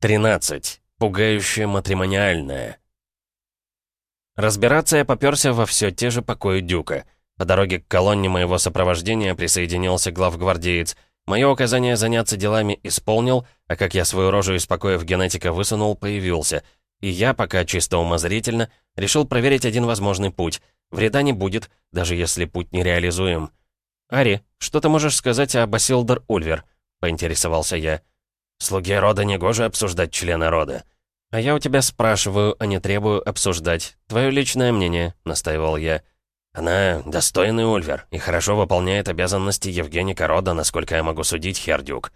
13. Пугающее матримониальное. Разбираться я попёрся во все те же покои Дюка. По дороге к колонне моего сопровождения присоединился главгвардеец. Мое указание заняться делами исполнил, а как я свою рожу из покоев генетика высунул, появился. И я, пока чисто умозрительно, решил проверить один возможный путь. Вреда не будет, даже если путь нереализуем. «Ари, что ты можешь сказать о Басилдер Ульвер?» — поинтересовался я. Слуге рода негоже обсуждать члена рода. А я у тебя спрашиваю, а не требую обсуждать. Твое личное мнение, настаивал я. Она достойный Ульвер и хорошо выполняет обязанности Евгеника рода, насколько я могу судить, Хердюк.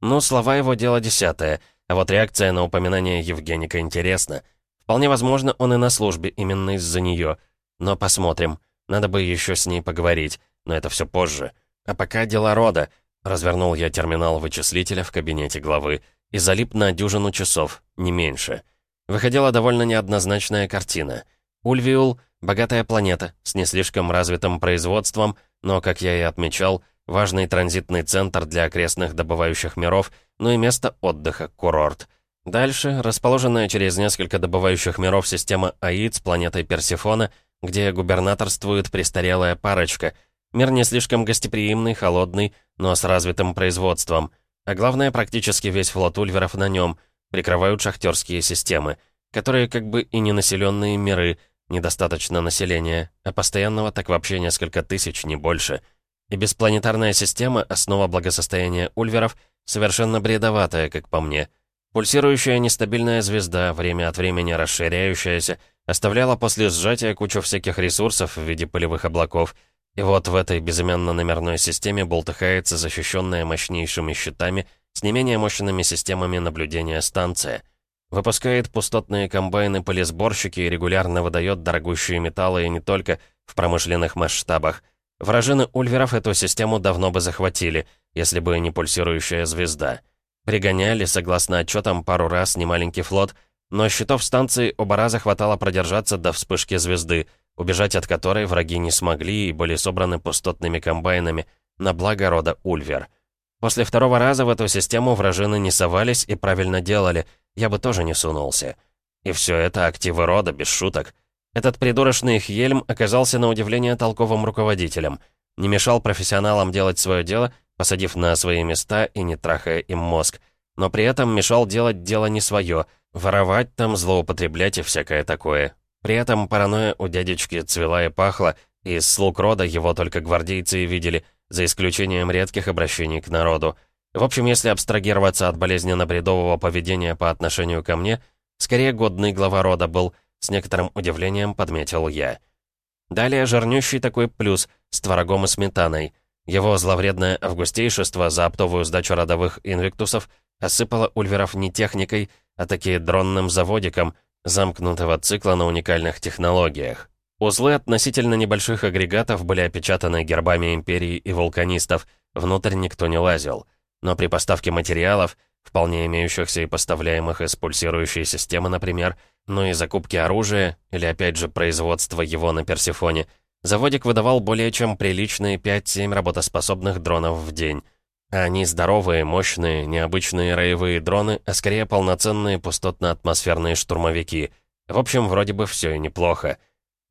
Ну, слова его дело десятое, а вот реакция на упоминание Евгеника интересна. Вполне возможно, он и на службе именно из-за нее. Но посмотрим. Надо бы еще с ней поговорить, но это все позже. А пока дела рода — Развернул я терминал вычислителя в кабинете главы и залип на дюжину часов, не меньше. Выходила довольно неоднозначная картина. Ульвиул — богатая планета с не слишком развитым производством, но, как я и отмечал, важный транзитный центр для окрестных добывающих миров, ну и место отдыха, курорт. Дальше, расположенная через несколько добывающих миров система АИД с планетой Персифона, где губернаторствует престарелая парочка — Мир не слишком гостеприимный, холодный, но с развитым производством. А главное, практически весь флот ульверов на нем прикрывают шахтерские системы, которые как бы и не населенные миры, недостаточно населения, а постоянного так вообще несколько тысяч, не больше. И беспланетарная система, основа благосостояния ульверов, совершенно бредоватая, как по мне. Пульсирующая нестабильная звезда, время от времени расширяющаяся, оставляла после сжатия кучу всяких ресурсов в виде пылевых облаков — и вот в этой безымянно-номерной системе болтыхается защищенная мощнейшими щитами с не менее мощными системами наблюдения станция. Выпускает пустотные комбайны-полисборщики и регулярно выдает дорогущие металлы и не только в промышленных масштабах. Вражины Ульверов эту систему давно бы захватили, если бы не пульсирующая звезда. Пригоняли, согласно отчетам, пару раз немаленький флот, но щитов станции оба раза хватало продержаться до вспышки звезды — убежать от которой враги не смогли и были собраны пустотными комбайнами на благо рода Ульвер. После второго раза в эту систему вражины не совались и правильно делали, я бы тоже не сунулся. И все это активы рода, без шуток. Этот придурочный Хельм оказался на удивление толковым руководителем. Не мешал профессионалам делать свое дело, посадив на свои места и не трахая им мозг. Но при этом мешал делать дело не свое, воровать там, злоупотреблять и всякое такое. При этом паранойя у дядечки цвела и пахла, и из слуг рода его только гвардейцы и видели, за исключением редких обращений к народу. В общем, если абстрагироваться от болезненно-бредового поведения по отношению ко мне, скорее годный глава рода был, с некоторым удивлением подметил я. Далее жирнющий такой плюс с творогом и сметаной. Его зловредное августейшество за оптовую сдачу родовых инвиктусов осыпало ульверов не техникой, а таки дронным заводиком, замкнутого цикла на уникальных технологиях. Узлы относительно небольших агрегатов были опечатаны гербами Империи и вулканистов, внутрь никто не лазил. Но при поставке материалов, вполне имеющихся и поставляемых из пульсирующей системы, например, ну и закупки оружия, или опять же производство его на Персифоне, заводик выдавал более чем приличные 5-7 работоспособных дронов в день. А они здоровые, мощные, необычные роевые дроны, а скорее полноценные пустотно-атмосферные штурмовики. В общем, вроде бы все и неплохо.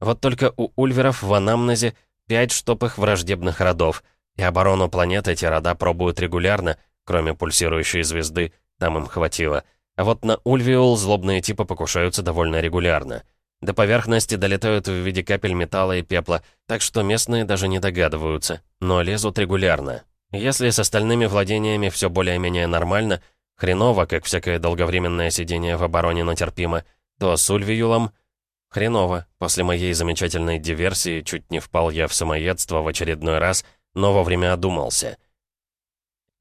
Вот только у ульверов в анамнезе пять штопых враждебных родов, и оборону планеты эти рода пробуют регулярно, кроме пульсирующей звезды, там им хватило. А вот на Ульвиул злобные типы покушаются довольно регулярно. До поверхности долетают в виде капель металла и пепла, так что местные даже не догадываются, но лезут регулярно. Если с остальными владениями все более-менее нормально, хреново, как всякое долговременное сидение в обороне, но терпимо, то с Ульвиюлом хреново. После моей замечательной диверсии чуть не впал я в самоедство в очередной раз, но вовремя одумался.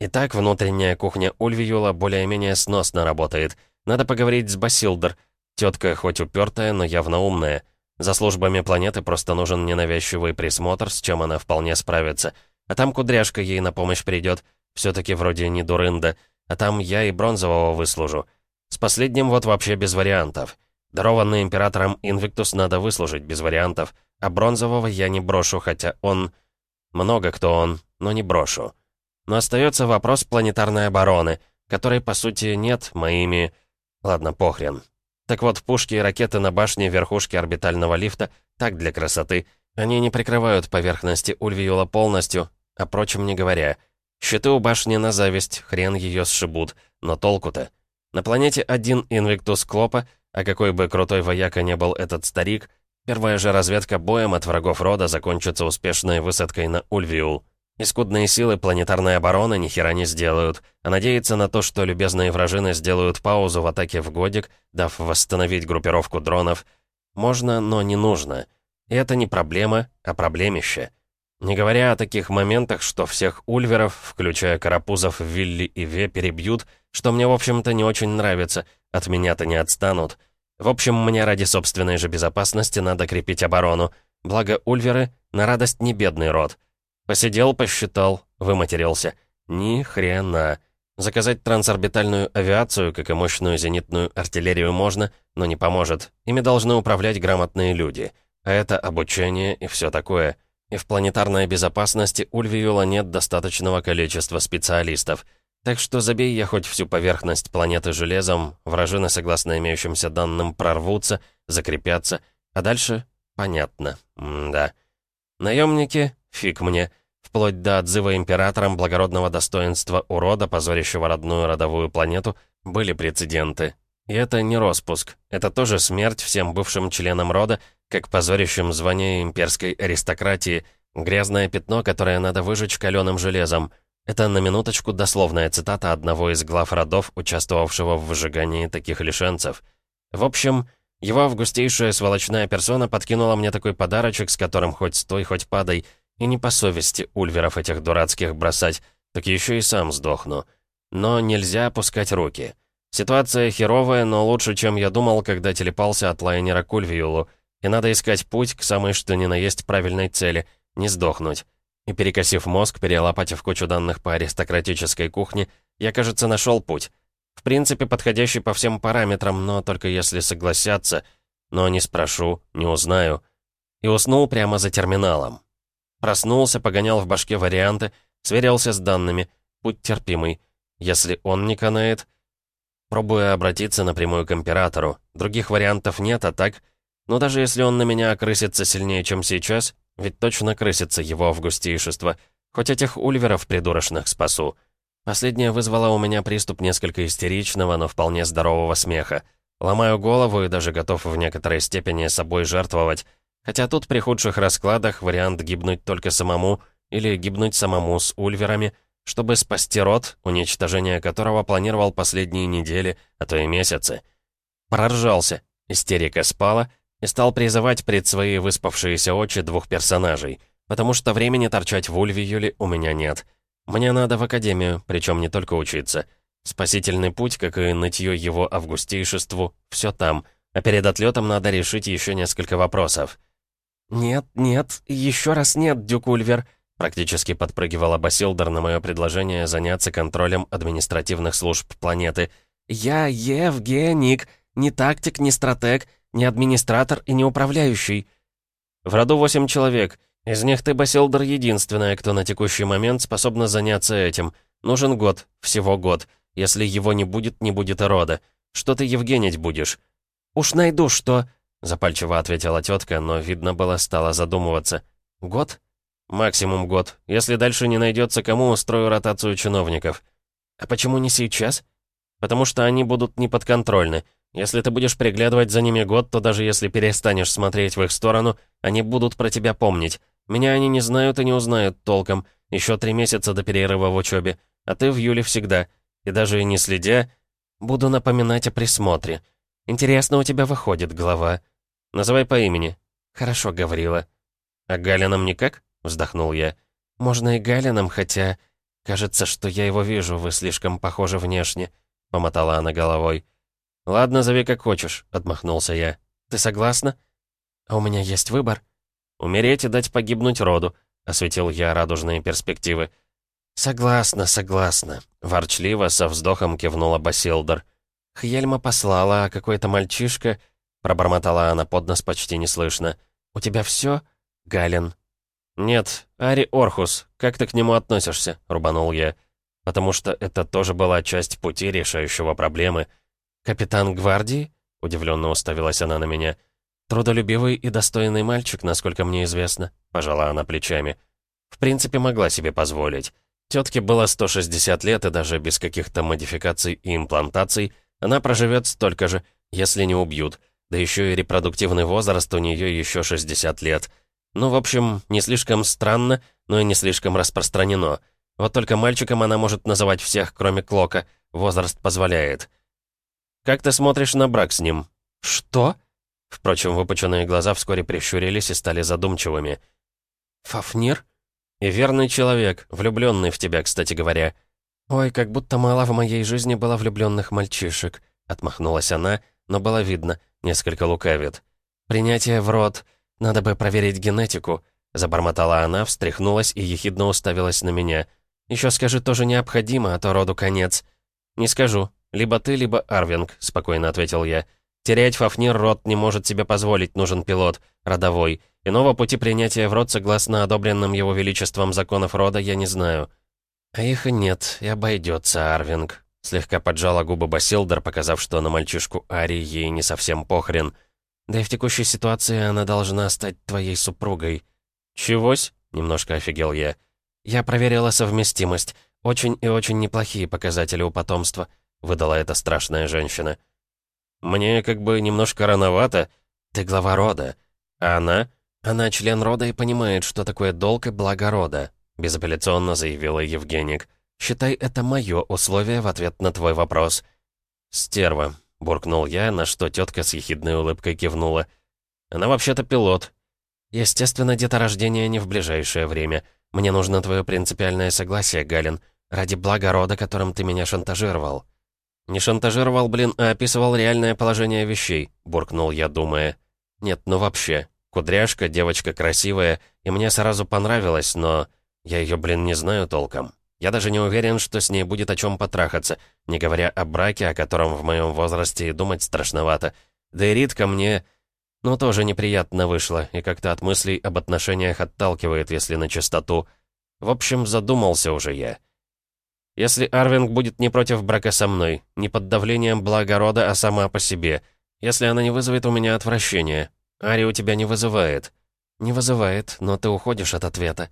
Итак, внутренняя кухня Ульвиюла более-менее сносно работает. Надо поговорить с Басилдер. Тетка хоть упертая, но явно умная. За службами планеты просто нужен ненавязчивый присмотр, с чем она вполне справится — а там кудряшка ей на помощь придет. Все-таки вроде не дурында. А там я и бронзового выслужу. С последним вот вообще без вариантов. Дарованный императором Инвиктус надо выслужить без вариантов. А бронзового я не брошу, хотя он... Много кто он, но не брошу. Но остается вопрос планетарной обороны, которой, по сути, нет моими... Ладно, похрен. Так вот, пушки и ракеты на башне верхушки орбитального лифта так для красоты. Они не прикрывают поверхности Ульвиюла полностью, о прочем не говоря. Щиты у башни на зависть, хрен ее сшибут, но толку-то. На планете один Инвиктус Клопа, а какой бы крутой вояка не был этот старик, первая же разведка боем от врагов рода закончится успешной высадкой на Ульвиул. Искудные силы планетарной обороны ни хера не сделают, а надеяться на то, что любезные вражины сделают паузу в атаке в годик, дав восстановить группировку дронов, можно, но не нужно. И это не проблема, а проблемище. Не говоря о таких моментах, что всех ульверов, включая карапузов Вилли и Ве, перебьют, что мне, в общем-то, не очень нравится, от меня-то не отстанут. В общем, мне ради собственной же безопасности надо крепить оборону. Благо, ульверы — на радость не бедный род — Посидел, посчитал, выматерился. Ни хрена. Заказать трансорбитальную авиацию, как и мощную зенитную артиллерию можно, но не поможет. Ими должны управлять грамотные люди. А это обучение и все такое. И в планетарной безопасности у Львиюла нет достаточного количества специалистов. Так что забей я хоть всю поверхность планеты железом, вражины, согласно имеющимся данным, прорвутся, закрепятся, а дальше понятно. М да. Наемники Фиг мне. Вплоть до отзыва императором благородного достоинства урода, позорящего родную родовую планету, были прецеденты. И это не распуск. Это тоже смерть всем бывшим членам рода, как позорящим звание имперской аристократии, грязное пятно, которое надо выжечь каленым железом. Это на минуточку дословная цитата одного из глав родов, участвовавшего в выжигании таких лишенцев. В общем, его августейшая сволочная персона подкинула мне такой подарочек, с которым хоть стой, хоть падай — и не по совести ульверов этих дурацких бросать, так еще и сам сдохну. Но нельзя опускать руки. Ситуация херовая, но лучше, чем я думал, когда телепался от лайнера к Ульвиулу. И надо искать путь к самой что ни на есть правильной цели, не сдохнуть. И перекосив мозг, перелопатив кучу данных по аристократической кухне, я, кажется, нашел путь. В принципе, подходящий по всем параметрам, но только если согласятся. Но не спрошу, не узнаю. И уснул прямо за терминалом. Проснулся, погонял в башке варианты, сверился с данными. Путь терпимый. Если он не канает... Пробую обратиться напрямую к императору. Других вариантов нет, а так... Но даже если он на меня окрысится сильнее, чем сейчас, ведь точно крысится его августейшество. Хоть этих ульверов придурочных спасу. Последнее вызвало у меня приступ несколько истеричного, но вполне здорового смеха. Ломаю голову и даже готов в некоторой степени собой жертвовать, Хотя тут при худших раскладах вариант гибнуть только самому или гибнуть самому с ульверами, чтобы спасти род, уничтожение которого планировал последние недели, а то и месяцы. Проржался, истерика спала и стал призывать пред свои выспавшиеся очи двух персонажей, потому что времени торчать в Ульвиюле у меня нет. Мне надо в академию, причем не только учиться. Спасительный путь, как и нытье его августейшеству, все там, а перед отлетом надо решить еще несколько вопросов. «Нет, нет, еще раз нет, Дюк Ульвер», практически подпрыгивала Басилдер на мое предложение заняться контролем административных служб планеты. «Я евгеник, не тактик, не стратег, не администратор и не управляющий». «В роду восемь человек. Из них ты, Басилдер, единственная, кто на текущий момент способна заняться этим. Нужен год, всего год. Если его не будет, не будет и рода. Что ты Евгенить будешь?» «Уж найду, что...» Запальчиво ответила тетка, но, видно было, стала задумываться. «Год?» «Максимум год. Если дальше не найдется кому, устрою ротацию чиновников». «А почему не сейчас?» «Потому что они будут неподконтрольны. Если ты будешь приглядывать за ними год, то даже если перестанешь смотреть в их сторону, они будут про тебя помнить. Меня они не знают и не узнают толком. Еще три месяца до перерыва в учебе. А ты в июле всегда. И даже не следя, буду напоминать о присмотре. Интересно у тебя выходит, глава». «Называй по имени». «Хорошо, Гаврила». «А Галином никак?» — вздохнул я. «Можно и Галином, хотя... Кажется, что я его вижу, вы слишком похожи внешне», — помотала она головой. «Ладно, зови как хочешь», — отмахнулся я. «Ты согласна?» «А у меня есть выбор». «Умереть и дать погибнуть роду», — осветил я радужные перспективы. «Согласна, согласна», — ворчливо со вздохом кивнула Басилдер. «Хьельма послала, а какой-то мальчишка...» Пробормотала она под нос почти неслышно. «У тебя все, Галин?» «Нет, Ари Орхус, как ты к нему относишься?» — рубанул я. потому что это тоже была часть пути решающего проблемы. «Капитан гвардии?» — удивленно уставилась она на меня. «Трудолюбивый и достойный мальчик, насколько мне известно», — пожала она плечами. В принципе, могла себе позволить. Тетке было 160 лет, и даже без каких-то модификаций и имплантаций она проживет столько же, если не убьют. Да еще и репродуктивный возраст у нее еще 60 лет. Ну, в общем, не слишком странно, но и не слишком распространено. Вот только мальчиком она может называть всех, кроме Клока. Возраст позволяет. «Как ты смотришь на брак с ним?» «Что?» Впрочем, выпученные глаза вскоре прищурились и стали задумчивыми. «Фафнир?» «И верный человек, влюбленный в тебя, кстати говоря». «Ой, как будто мало в моей жизни было влюбленных мальчишек», — отмахнулась она, но было видно — несколько лукавит. «Принятие в рот. Надо бы проверить генетику», — забормотала она, встряхнулась и ехидно уставилась на меня. «Еще скажи, тоже необходимо, а то роду конец». «Не скажу. Либо ты, либо Арвинг», — спокойно ответил я. «Терять Фафнир род не может себе позволить, нужен пилот, родовой. Иного пути принятия в род, согласно одобренным его величеством законов рода, я не знаю». «А их и нет, и обойдется, Арвинг», Слегка поджала губы Басилдер, показав, что на мальчишку Ари ей не совсем похрен. «Да и в текущей ситуации она должна стать твоей супругой». «Чегось?» — немножко офигел я. «Я проверила совместимость. Очень и очень неплохие показатели у потомства», — выдала эта страшная женщина. «Мне как бы немножко рановато. Ты глава рода. А она? Она член рода и понимает, что такое долг и благо рода», — безапелляционно заявила Евгеник. Считай, это мое условие в ответ на твой вопрос». «Стерва», — буркнул я, на что тетка с ехидной улыбкой кивнула. «Она вообще-то пилот». «Естественно, деторождение не в ближайшее время. Мне нужно твое принципиальное согласие, Галин, ради блага рода, которым ты меня шантажировал». «Не шантажировал, блин, а описывал реальное положение вещей», — буркнул я, думая. «Нет, ну вообще. Кудряшка, девочка красивая, и мне сразу понравилась, но я ее, блин, не знаю толком. Я даже не уверен, что с ней будет о чем потрахаться, не говоря о браке, о котором в моем возрасте и думать страшновато. Да и Ритка мне... Ну, тоже неприятно вышло, и как-то от мыслей об отношениях отталкивает, если на чистоту. В общем, задумался уже я. Если Арвинг будет не против брака со мной, не под давлением благорода, а сама по себе, если она не вызовет у меня отвращения, Ари у тебя не вызывает. Не вызывает, но ты уходишь от ответа.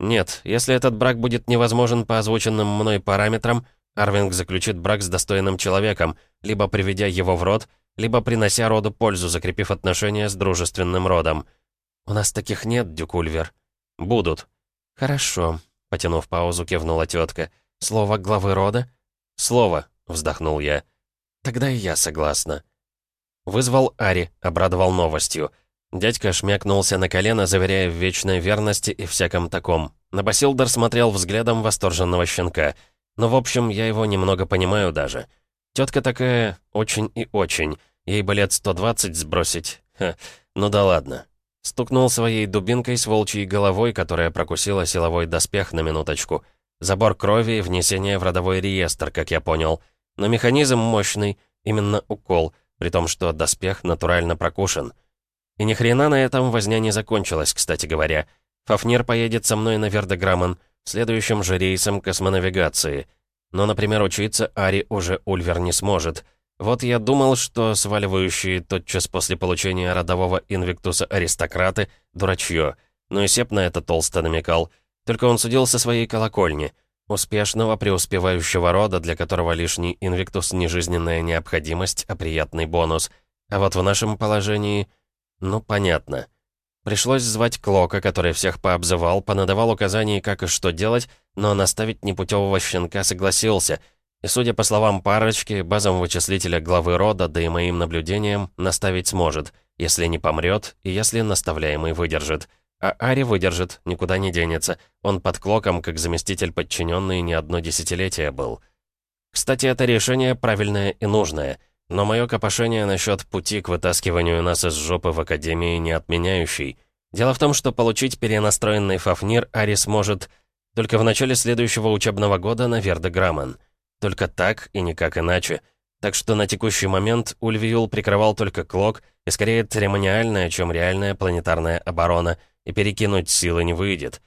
Нет, если этот брак будет невозможен по озвученным мной параметрам, Арвинг заключит брак с достойным человеком, либо приведя его в род, либо принося роду пользу, закрепив отношения с дружественным родом. «У нас таких нет, Дюкульвер». «Будут». «Хорошо», — потянув паузу, кивнула тетка. «Слово главы рода?» «Слово», — вздохнул я. «Тогда и я согласна». Вызвал Ари, обрадовал новостью. Дядька шмякнулся на колено, заверяя в вечной верности и всяком таком. На Басилдер смотрел взглядом восторженного щенка. Но, в общем, я его немного понимаю даже. Тетка такая очень и очень. Ей бы лет 120 сбросить. Ха, ну да ладно. Стукнул своей дубинкой с волчьей головой, которая прокусила силовой доспех на минуточку. Забор крови и внесение в родовой реестр, как я понял. Но механизм мощный, именно укол, при том, что доспех натурально прокушен. И ни хрена на этом возня не закончилась, кстати говоря. Фафнир поедет со мной на Вердеграммон, следующим же рейсом космонавигации. Но, например, учиться Ари уже Ульвер не сможет. Вот я думал, что сваливающие тотчас после получения родового инвиктуса аристократы — дурачье. Но и Сеп на это толсто намекал. Только он судил со своей колокольни. Успешного преуспевающего рода, для которого лишний инвиктус — не жизненная необходимость, а приятный бонус. А вот в нашем положении — ну, понятно. Пришлось звать Клока, который всех пообзывал, понадавал указаний, как и что делать, но наставить непутевого щенка согласился. И, судя по словам парочки, базам вычислителя главы рода, да и моим наблюдениям, наставить сможет, если не помрет и если наставляемый выдержит. А Ари выдержит, никуда не денется. Он под Клоком, как заместитель подчиненный, не одно десятилетие был. Кстати, это решение правильное и нужное — но мое копошение насчет пути к вытаскиванию нас из жопы в Академии не отменяющий. Дело в том, что получить перенастроенный Фафнир Арис может только в начале следующего учебного года на Вердеграмман. Только так и никак иначе. Так что на текущий момент Ульвиюл прикрывал только Клок, и скорее церемониальная, чем реальная планетарная оборона, и перекинуть силы не выйдет.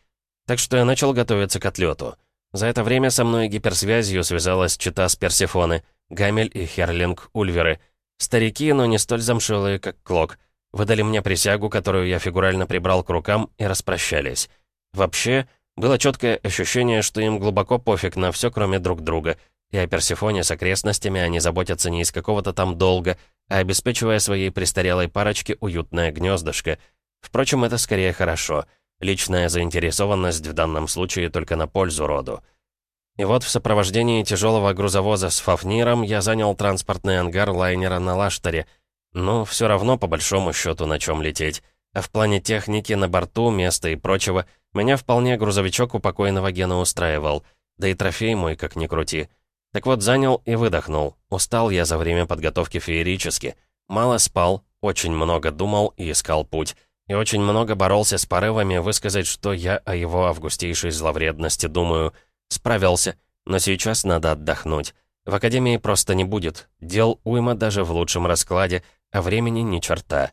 Так что я начал готовиться к отлету. За это время со мной гиперсвязью связалась чита с Персифоны, Гамель и Херлинг Ульверы. Старики, но не столь замшелые, как Клок. Выдали мне присягу, которую я фигурально прибрал к рукам, и распрощались. Вообще, было четкое ощущение, что им глубоко пофиг на все, кроме друг друга. И о Персифоне с окрестностями они заботятся не из какого-то там долга, а обеспечивая своей престарелой парочке уютное гнездышко. Впрочем, это скорее хорошо. Личная заинтересованность в данном случае только на пользу роду. И вот в сопровождении тяжелого грузовоза с Фафниром я занял транспортный ангар лайнера на Лаштере. Ну, все равно, по большому счету, на чем лететь. А в плане техники, на борту, места и прочего, меня вполне грузовичок у покойного Гена устраивал. Да и трофей мой, как ни крути. Так вот, занял и выдохнул. Устал я за время подготовки феерически. Мало спал, очень много думал и искал путь. И очень много боролся с порывами высказать, что я о его августейшей зловредности думаю — Справился, но сейчас надо отдохнуть. В академии просто не будет. Дел уйма даже в лучшем раскладе, а времени ни черта.